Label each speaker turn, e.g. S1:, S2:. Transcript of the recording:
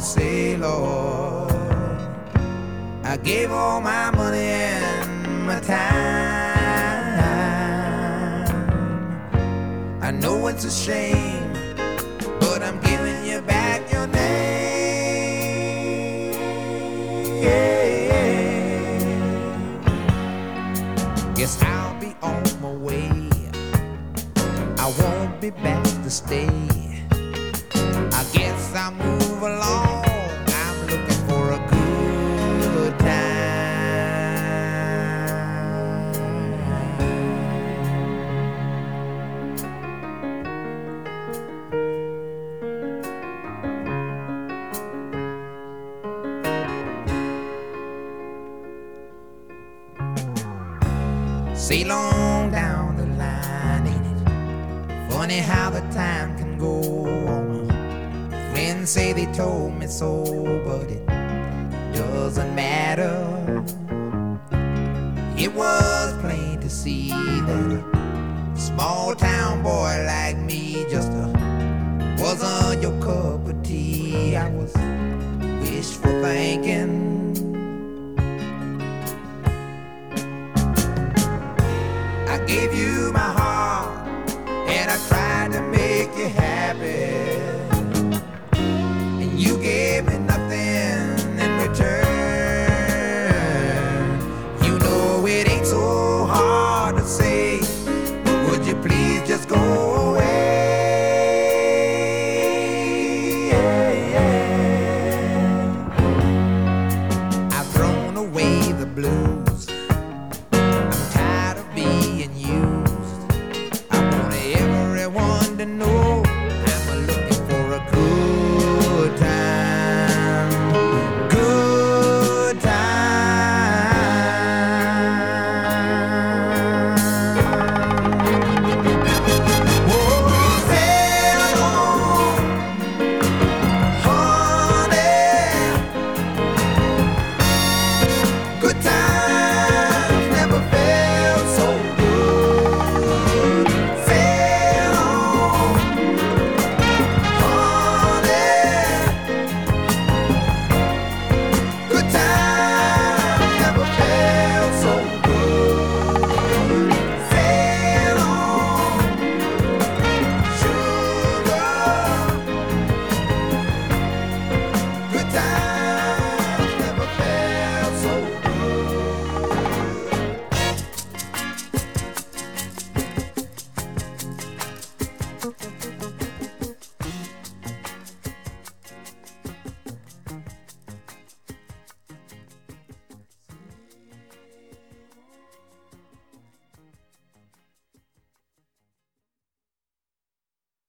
S1: Gonna say, Lord. I gave all my money and my time. I know it's a shame, but I'm giving you back your name. Guess I'll be on my way. I won't be back to stay. I guess I'll move along. Sail on down the line, ain't it? Funny how the time can go on. Friends say they told me so, but it doesn't matter. It was plain to see that a small town boy like me gave you my heart and I tried to make you happy. And you gave me nothing in return. You know it ain't so hard to say. Would you please just go away? I've thrown away the blues.